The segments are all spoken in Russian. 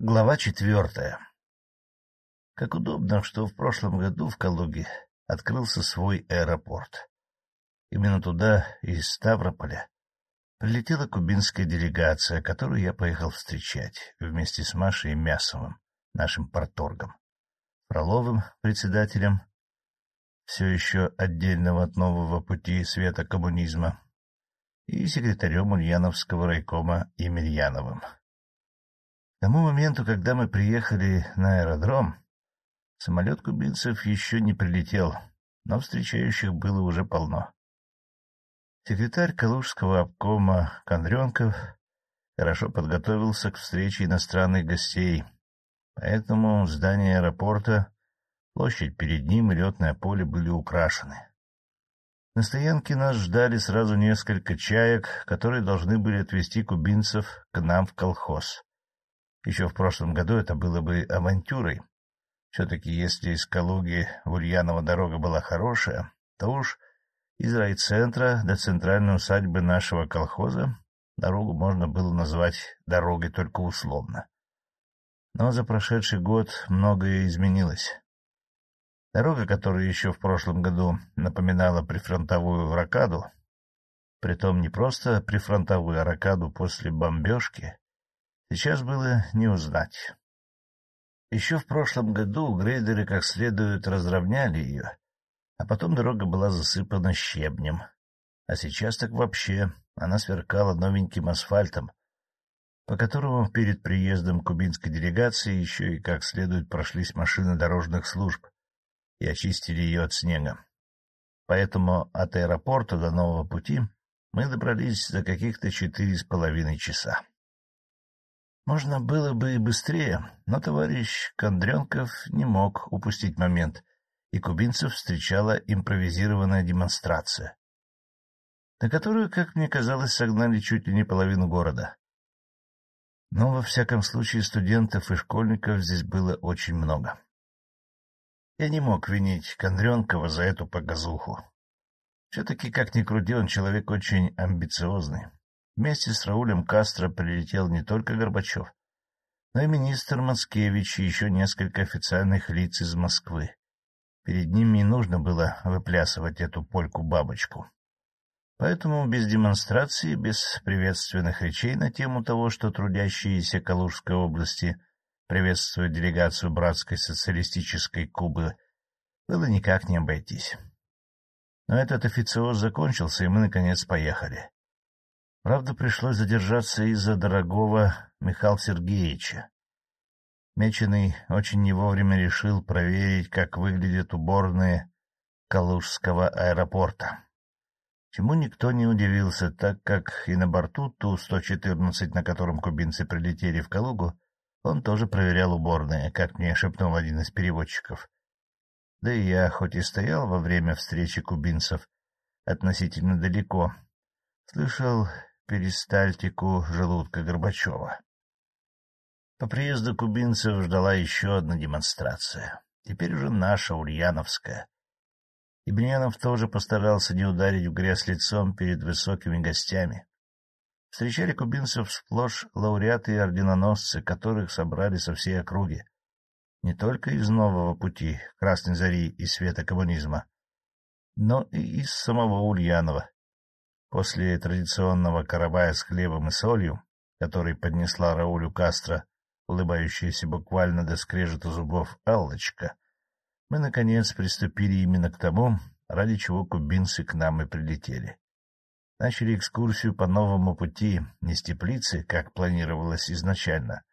Глава четвертая. Как удобно, что в прошлом году в Калуге открылся свой аэропорт. Именно туда, из Ставрополя, прилетела кубинская делегация, которую я поехал встречать вместе с Машей Мясовым, нашим порторгом, Фроловым, председателем, все еще отдельного от нового пути света коммунизма, и секретарем Ульяновского райкома Емельяновым. К тому моменту, когда мы приехали на аэродром, самолет кубинцев еще не прилетел, но встречающих было уже полно. Секретарь Калужского обкома Кондренков хорошо подготовился к встрече иностранных гостей, поэтому здание аэропорта, площадь перед ним и летное поле были украшены. На стоянке нас ждали сразу несколько чаек, которые должны были отвезти кубинцев к нам в колхоз. Еще в прошлом году это было бы авантюрой. Все-таки если из Калуги в Ульяново дорога была хорошая, то уж из райцентра до центральной усадьбы нашего колхоза дорогу можно было назвать дорогой только условно. Но за прошедший год многое изменилось. Дорога, которая еще в прошлом году напоминала прифронтовую ракаду, притом не просто прифронтовую ракаду после бомбежки, Сейчас было не узнать. Еще в прошлом году грейдеры как следует разровняли ее, а потом дорога была засыпана щебнем. А сейчас так вообще она сверкала новеньким асфальтом, по которому перед приездом кубинской делегации еще и как следует прошлись машины дорожных служб и очистили ее от снега. Поэтому от аэропорта до нового пути мы добрались за каких-то четыре с половиной часа. Можно было бы и быстрее, но товарищ Кондренков не мог упустить момент, и кубинцев встречала импровизированная демонстрация, на которую, как мне казалось, согнали чуть ли не половину города. Но, во всяком случае, студентов и школьников здесь было очень много. Я не мог винить Кондренкова за эту показуху. Все-таки, как ни крути, он человек очень амбициозный. Вместе с Раулем Кастро прилетел не только Горбачев, но и министр Мацкевич и еще несколько официальных лиц из Москвы. Перед ними не нужно было выплясывать эту польку-бабочку. Поэтому без демонстрации, без приветственных речей на тему того, что трудящиеся Калужской области приветствуют делегацию братской социалистической Кубы, было никак не обойтись. Но этот официоз закончился, и мы, наконец, поехали. Правда, пришлось задержаться из-за дорогого Михаила Сергеевича. Меченый очень не вовремя решил проверить, как выглядят уборные Калужского аэропорта. Чему никто не удивился, так как и на борту Ту-114, на котором кубинцы прилетели в Калугу, он тоже проверял уборные, как мне шепнул один из переводчиков. Да и я, хоть и стоял во время встречи кубинцев относительно далеко, слышал перистальтику желудка Горбачева. По приезду кубинцев ждала еще одна демонстрация, теперь уже наша, ульяновская. Ибнянов тоже постарался не ударить в грязь лицом перед высокими гостями. Встречали кубинцев сплошь лауреаты и орденоносцы, которых собрали со всей округи. Не только из нового пути, Красной Зари и света коммунизма, но и из самого Ульянова, После традиционного карабая с хлебом и солью, который поднесла Раулю Кастро, улыбающаяся буквально до скрежета зубов Аллочка, мы, наконец, приступили именно к тому, ради чего кубинцы к нам и прилетели. Начали экскурсию по новому пути не с теплицы, как планировалось изначально,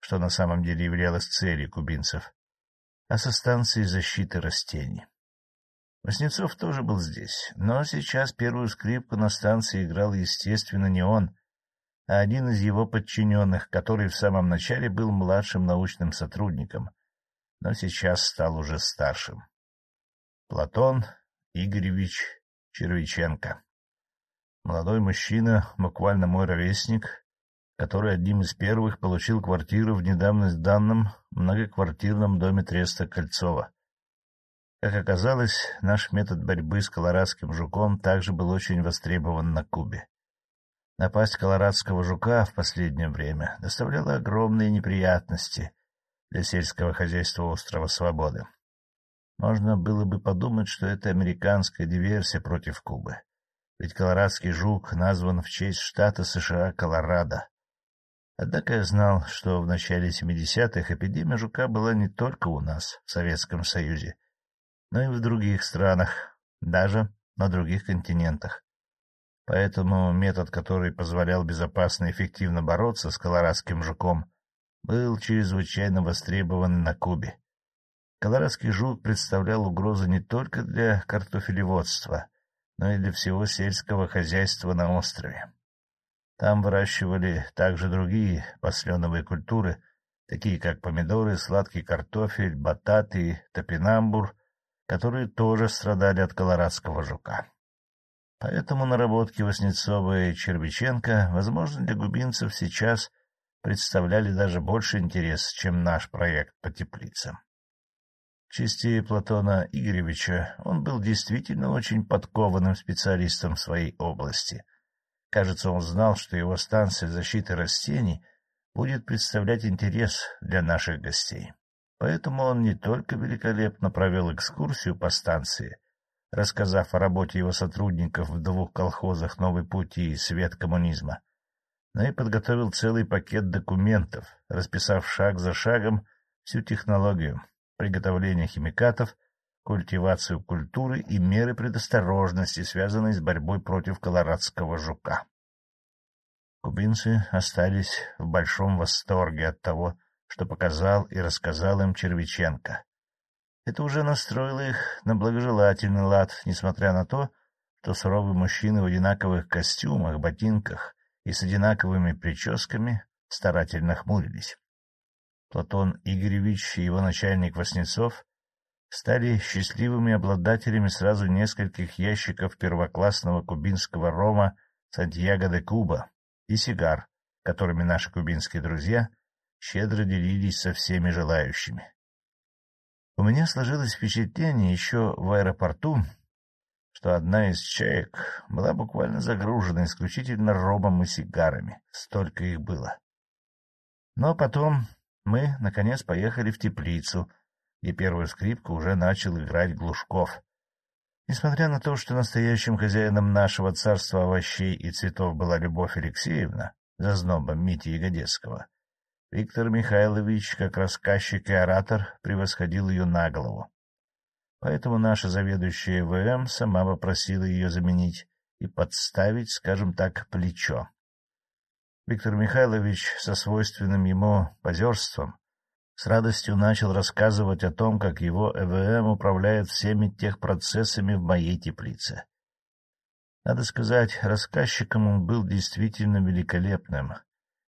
что на самом деле являлось целью кубинцев, а со станции защиты растений. Васнецов тоже был здесь, но сейчас первую скрипку на станции играл, естественно, не он, а один из его подчиненных, который в самом начале был младшим научным сотрудником, но сейчас стал уже старшим. Платон Игоревич Червиченко. Молодой мужчина, буквально мой ровесник, который одним из первых получил квартиру в недавно сданном многоквартирном доме Треста Кольцова. Как оказалось, наш метод борьбы с колорадским жуком также был очень востребован на Кубе. Напасть колорадского жука в последнее время доставляла огромные неприятности для сельского хозяйства острова Свободы. Можно было бы подумать, что это американская диверсия против Кубы. Ведь колорадский жук назван в честь штата США Колорадо. Однако я знал, что в начале 70-х эпидемия жука была не только у нас, в Советском Союзе, но и в других странах, даже на других континентах. Поэтому метод, который позволял безопасно и эффективно бороться с колорадским жуком, был чрезвычайно востребован на Кубе. Колорадский жук представлял угрозу не только для картофелеводства, но и для всего сельского хозяйства на острове. Там выращивали также другие посленовые культуры, такие как помидоры, сладкий картофель, бататы топинамбур, которые тоже страдали от колорадского жука. Поэтому наработки Васнецова и Червиченко, возможно, для губинцев сейчас представляли даже больше интерес, чем наш проект по теплицам. В чести Платона Игоревича он был действительно очень подкованным специалистом в своей области. Кажется, он знал, что его станция защиты растений будет представлять интерес для наших гостей. Поэтому он не только великолепно провел экскурсию по станции, рассказав о работе его сотрудников в двух колхозах «Новый путь» и «Свет коммунизма», но и подготовил целый пакет документов, расписав шаг за шагом всю технологию, приготовление химикатов, культивацию культуры и меры предосторожности, связанные с борьбой против колорадского жука. Кубинцы остались в большом восторге от того, что показал и рассказал им Червиченко. Это уже настроило их на благожелательный лад, несмотря на то, что суровые мужчины в одинаковых костюмах, ботинках и с одинаковыми прическами старательно хмурились. Платон Игоревич и его начальник Васнецов стали счастливыми обладателями сразу нескольких ящиков первоклассного кубинского рома Сантьяго де Куба и сигар, которыми наши кубинские друзья щедро делились со всеми желающими. У меня сложилось впечатление еще в аэропорту, что одна из чаек была буквально загружена исключительно ромом и сигарами. Столько их было. Но потом мы, наконец, поехали в теплицу, где первую скрипку уже начал играть Глушков. Несмотря на то, что настоящим хозяином нашего царства овощей и цветов была Любовь Алексеевна, за знобом Мити Ягодецкого, Виктор Михайлович, как рассказчик и оратор, превосходил ее на голову. Поэтому наша заведующая ВМ сама попросила ее заменить и подставить, скажем так, плечо. Виктор Михайлович со свойственным ему позерством с радостью начал рассказывать о том, как его ЭВМ управляет всеми тех процессами в моей теплице. Надо сказать, рассказчиком он был действительно великолепным,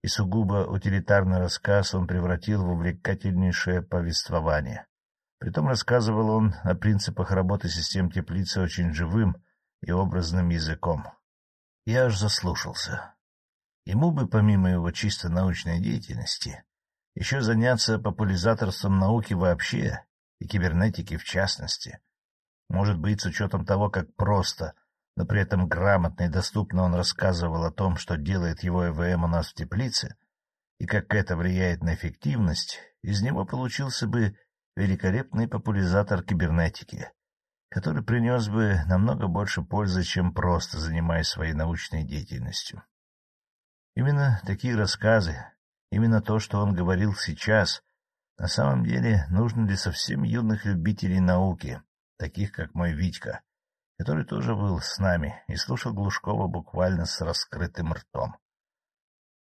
и сугубо утилитарный рассказ он превратил в увлекательнейшее повествование. Притом рассказывал он о принципах работы систем теплицы очень живым и образным языком. Я аж заслушался. Ему бы, помимо его чисто научной деятельности, еще заняться популяризаторством науки вообще и кибернетики в частности. Может быть, с учетом того, как просто, но при этом грамотно и доступно он рассказывал о том, что делает его ЭВМ у нас в теплице, и как это влияет на эффективность, из него получился бы великолепный популяризатор кибернетики, который принес бы намного больше пользы, чем просто занимаясь своей научной деятельностью. Именно такие рассказы, именно то, что он говорил сейчас, на самом деле нужно для совсем юных любителей науки, таких как мой Витька, который тоже был с нами и слушал Глушкова буквально с раскрытым ртом.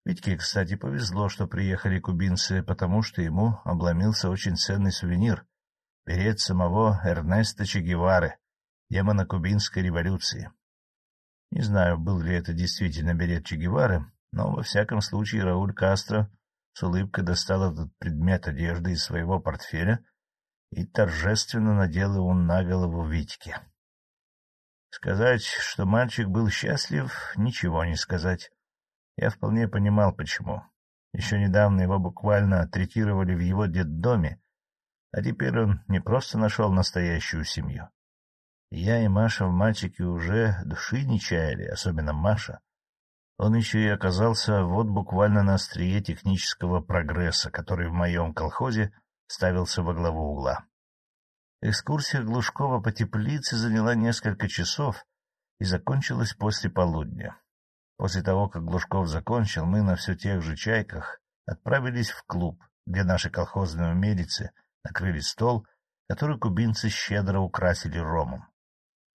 Витьке, кстати, повезло, что приехали кубинцы, потому что ему обломился очень ценный сувенир — берет самого Эрнеста Че Гевары, демона кубинской революции. Не знаю, был ли это действительно берет Че Гевары, но, во всяком случае, Рауль Кастро с улыбкой достал этот предмет одежды из своего портфеля и торжественно надел его на голову Витьке. Сказать, что мальчик был счастлив, ничего не сказать. Я вполне понимал, почему. Еще недавно его буквально третировали в его детдоме, а теперь он не просто нашел настоящую семью. Я и Маша в мальчике уже души не чаяли, особенно Маша. Он еще и оказался вот буквально на острие технического прогресса, который в моем колхозе ставился во главу угла. Экскурсия Глушкова по теплице заняла несколько часов и закончилась после полудня. После того, как Глушков закончил, мы на все тех же чайках отправились в клуб, где наши колхозные умелицы накрыли стол, который кубинцы щедро украсили ромом.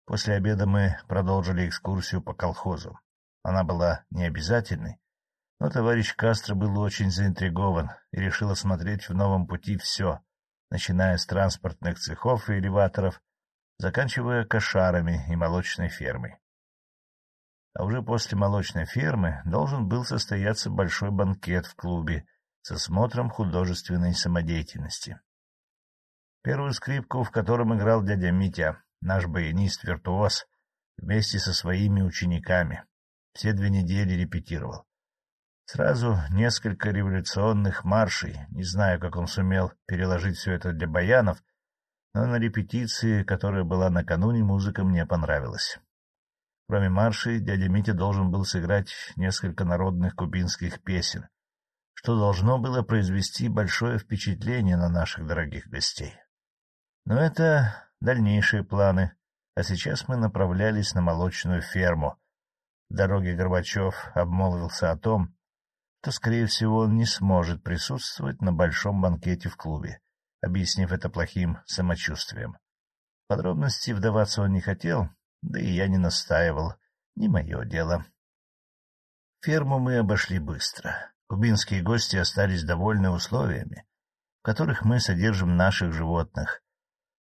После обеда мы продолжили экскурсию по колхозу. Она была необязательной, но товарищ Кастро был очень заинтригован и решил осмотреть в новом пути все, начиная с транспортных цехов и элеваторов, заканчивая кошарами и молочной фермой. А уже после молочной фермы должен был состояться большой банкет в клубе с осмотром художественной самодеятельности. Первую скрипку, в котором играл дядя Митя, наш баянист-виртуоз, вместе со своими учениками, все две недели репетировал. Сразу несколько революционных маршей, не знаю, как он сумел переложить все это для баянов, но на репетиции, которая была накануне, музыка мне понравилась. Кроме маршей, дядя Митя должен был сыграть несколько народных кубинских песен, что должно было произвести большое впечатление на наших дорогих гостей. Но это дальнейшие планы, а сейчас мы направлялись на молочную ферму, в дороге Горбачев обмолвился о том, что, скорее всего, он не сможет присутствовать на большом банкете в клубе, объяснив это плохим самочувствием. Подробности вдаваться он не хотел, да и я не настаивал, не мое дело. Ферму мы обошли быстро. Кубинские гости остались довольны условиями, в которых мы содержим наших животных,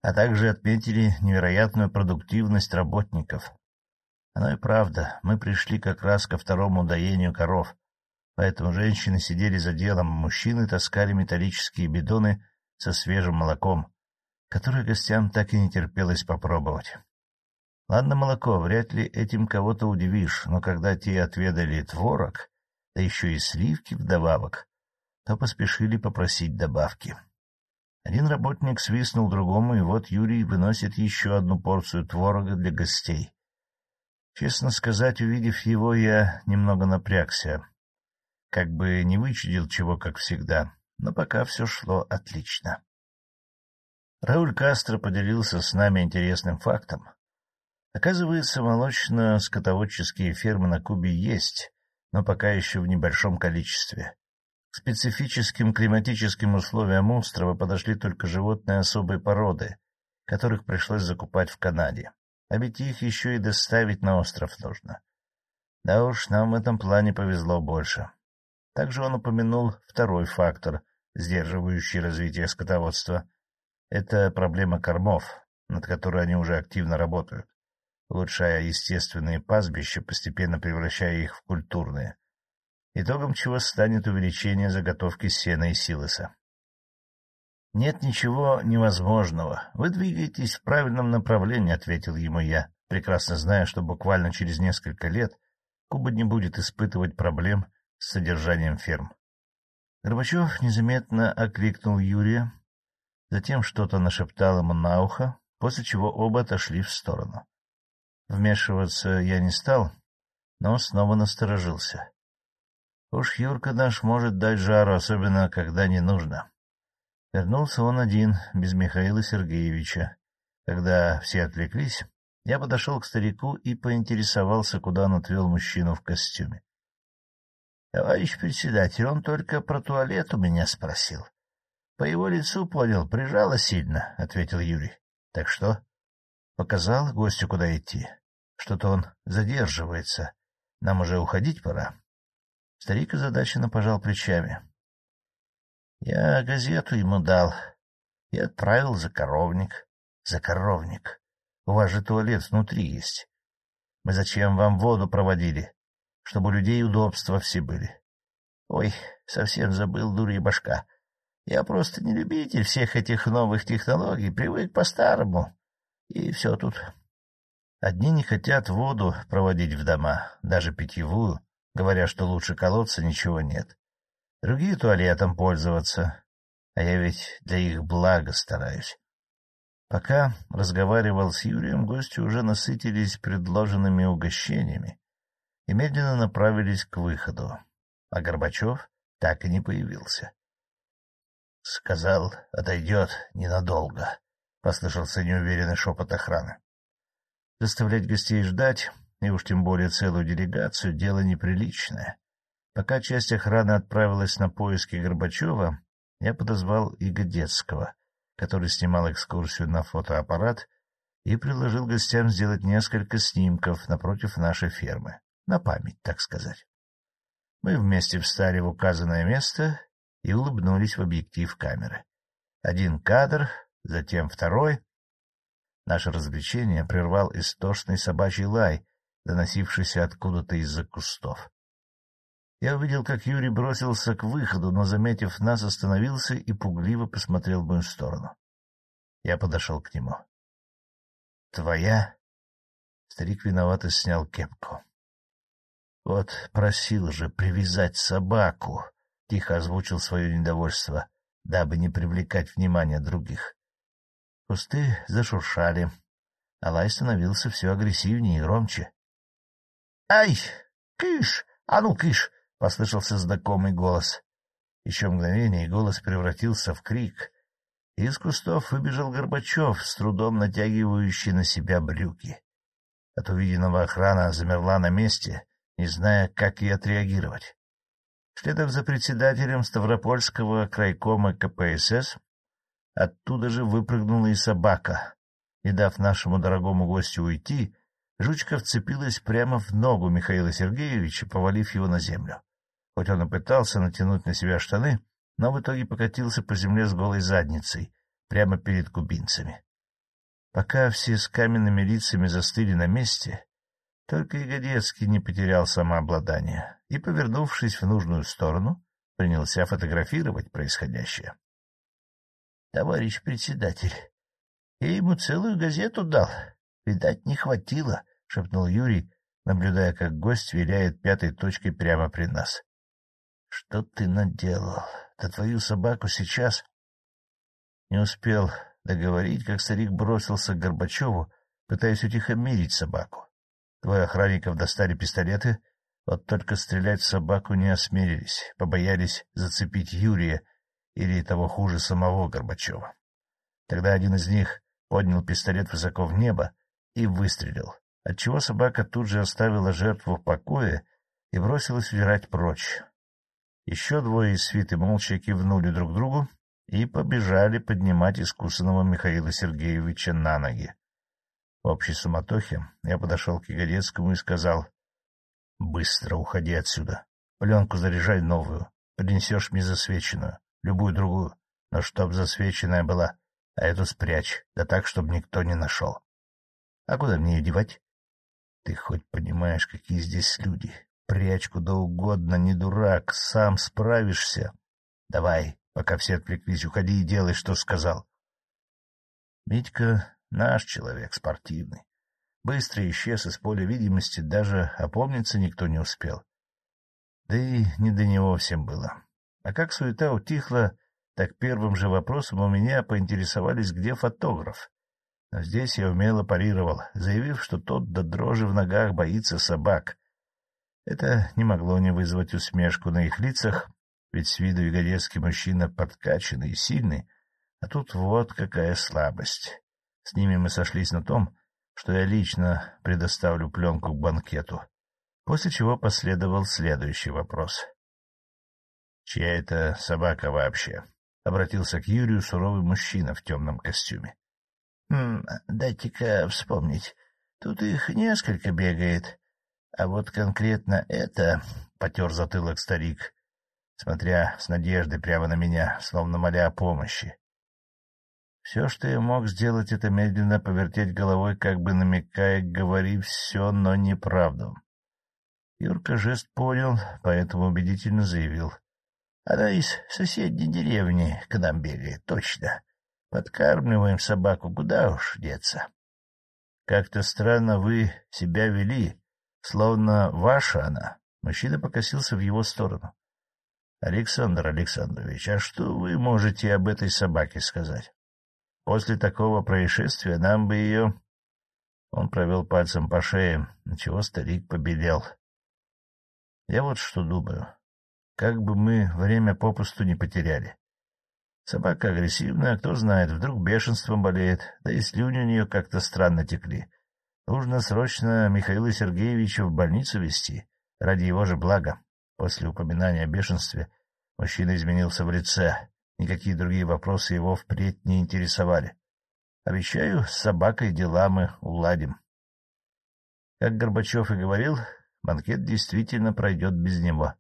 а также отметили невероятную продуктивность работников, оно и правда, мы пришли как раз ко второму доению коров, поэтому женщины сидели за делом, мужчины таскали металлические бидоны со свежим молоком, которое гостям так и не терпелось попробовать. Ладно, молоко, вряд ли этим кого-то удивишь, но когда те отведали творог, да еще и сливки вдобавок, то поспешили попросить добавки. Один работник свистнул другому, и вот Юрий выносит еще одну порцию творога для гостей. Честно сказать, увидев его, я немного напрягся. Как бы не вычудил чего, как всегда, но пока все шло отлично. Рауль Кастро поделился с нами интересным фактом. Оказывается, молочно-скотоводческие фермы на Кубе есть, но пока еще в небольшом количестве. К специфическим климатическим условиям острова подошли только животные особой породы, которых пришлось закупать в Канаде. А ведь их еще и доставить на остров нужно. Да уж, нам в этом плане повезло больше. Также он упомянул второй фактор, сдерживающий развитие скотоводства. Это проблема кормов, над которой они уже активно работают, улучшая естественные пастбища, постепенно превращая их в культурные, итогом чего станет увеличение заготовки сена и силоса. «Нет ничего невозможного. Вы двигаетесь в правильном направлении», — ответил ему я, прекрасно зная, что буквально через несколько лет Куба не будет испытывать проблем с содержанием ферм. Горбачев незаметно окликнул Юрия, затем что-то нашептал ему на ухо, после чего оба отошли в сторону. Вмешиваться я не стал, но снова насторожился. Уж Юрка наш может дать жару, особенно когда не нужно. Вернулся он один, без Михаила Сергеевича. Когда все отвлеклись, я подошел к старику и поинтересовался, куда он отвел мужчину в костюме. — Товарищ председатель, он только про туалет у меня спросил. — По его лицу понял, прижало сильно, — ответил Юрий. — Так что? — Показал гостю, куда идти. Что-то он задерживается. Нам уже уходить пора. Старик озадаченно пожал плечами. Я газету ему дал и отправил за коровник. За коровник. У вас же туалет внутри есть. Мы зачем вам воду проводили? Чтобы у людей удобства все были. Ой, совсем забыл, дурья башка. Я просто не любитель всех этих новых технологий, привык по-старому. И все тут. Одни не хотят воду проводить в дома, даже питьевую, говоря, что лучше колодца ничего нет другие туалетом пользоваться, а я ведь для их блага стараюсь. Пока разговаривал с Юрием, гости уже насытились предложенными угощениями и медленно направились к выходу, а Горбачев так и не появился. — Сказал, отойдет ненадолго, — послышался неуверенный шепот охраны. Заставлять гостей ждать, и уж тем более целую делегацию, дело неприличное. Пока часть охраны отправилась на поиски Горбачева, я подозвал Игодецкого, который снимал экскурсию на фотоаппарат, и предложил гостям сделать несколько снимков напротив нашей фермы, на память, так сказать. Мы вместе встали в указанное место и улыбнулись в объектив камеры. Один кадр, затем второй. Наше развлечение прервал истошный собачий лай, доносившийся откуда-то из-за кустов. Я увидел, как Юрий бросился к выходу, но, заметив нас, остановился и пугливо посмотрел в мою сторону. Я подошел к нему. — Твоя? Старик виновато снял кепку. — Вот просил же привязать собаку, — тихо озвучил свое недовольство, дабы не привлекать внимание других. Кусты зашуршали, а лай становился все агрессивнее и громче. — Ай! Кыш! А ну, кыш! — послышался знакомый голос. Еще мгновение, и голос превратился в крик. Из кустов выбежал Горбачев, с трудом натягивающий на себя брюки. От увиденного охрана замерла на месте, не зная, как ей отреагировать. Следом за председателем Ставропольского крайкома КПСС оттуда же выпрыгнула и собака. Не дав нашему дорогому гостю уйти, жучка вцепилась прямо в ногу Михаила Сергеевича, повалив его на землю. Хоть он и пытался натянуть на себя штаны, но в итоге покатился по земле с голой задницей, прямо перед кубинцами. Пока все с каменными лицами застыли на месте, только Ягодецкий не потерял самообладание и, повернувшись в нужную сторону, принялся фотографировать происходящее. — Товарищ председатель, я ему целую газету дал. Видать, не хватило, — шепнул Юрий, наблюдая, как гость виляет пятой точкой прямо при нас. — Что ты наделал? Да твою собаку сейчас... Не успел договорить, как старик бросился к Горбачеву, пытаясь утихомирить собаку. Двое охранников достали пистолеты, вот только стрелять в собаку не осмелились, побоялись зацепить Юрия или того хуже самого Горбачева. Тогда один из них поднял пистолет высоко в небо и выстрелил, отчего собака тут же оставила жертву в покое и бросилась удирать прочь. Еще двое из свиты молча кивнули друг другу и побежали поднимать искусанного Михаила Сергеевича на ноги. В общей суматохе я подошел к Ягодецкому и сказал, — Быстро уходи отсюда. Пленку заряжай новую. Принесешь мне засвеченную, любую другую, но чтоб засвеченная была, а эту спрячь, да так, чтобы никто не нашел. А куда мне ее девать? Ты хоть понимаешь, какие здесь люди? Прячь куда угодно, не дурак, сам справишься. Давай, пока все отвлеклись, уходи и делай, что сказал. Митька Наш человек спортивный. Быстро исчез из поля видимости, даже опомниться никто не успел. Да и не до него всем было. А как суета утихла, так первым же вопросом у меня поинтересовались, где фотограф. Но здесь я умело парировал, заявив, что тот до дрожи в ногах боится собак. Это не могло не вызвать усмешку на их лицах, ведь с виду ягодецкий мужчина подкачанный и сильный, а тут вот какая слабость. С ними мы сошлись на том, что я лично предоставлю пленку к банкету, после чего последовал следующий вопрос. — Чья это собака вообще? — обратился к Юрию суровый мужчина в темном костюме. — Дайте-ка вспомнить. Тут их несколько бегает, а вот конкретно это... — потер затылок старик, смотря с надеждой прямо на меня, словно моля о помощи. Все, что я мог сделать, это медленно повертеть головой, как бы намекая, говори все, но неправду. Юрка жест понял, поэтому убедительно заявил. — Она из соседней деревни к нам бегает, точно. Подкармливаем собаку, куда уж деться. — Как-то странно вы себя вели, словно ваша она. Мужчина покосился в его сторону. — Александр Александрович, а что вы можете об этой собаке сказать? После такого происшествия нам бы ее... Он провел пальцем по шее, чего старик побелел. Я вот что думаю. Как бы мы время попусту не потеряли. Собака агрессивная, кто знает, вдруг бешенством болеет, да и слюни у нее как-то странно текли. Нужно срочно Михаила Сергеевича в больницу везти, ради его же блага. После упоминания о бешенстве мужчина изменился в лице, никакие другие вопросы его впредь не интересовали. Обещаю, с собакой дела мы уладим. Как Горбачев и говорил, банкет действительно пройдет без него,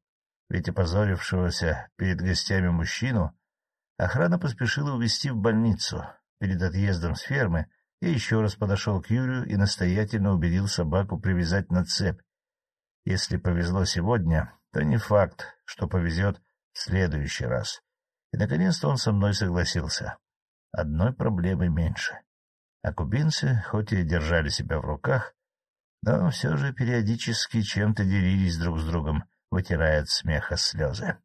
ведь опозорившегося перед гостями мужчину охрана поспешила увезти в больницу. Перед отъездом с фермы я еще раз подошел к Юрию и настоятельно убедил собаку привязать на цепь. Если повезло сегодня, то не факт, что повезет в следующий раз. И, наконец-то, он со мной согласился. Одной проблемы меньше. А кубинцы, хоть и держали себя в руках, но все же периодически чем-то делились друг с другом, вытирая от смеха слезы.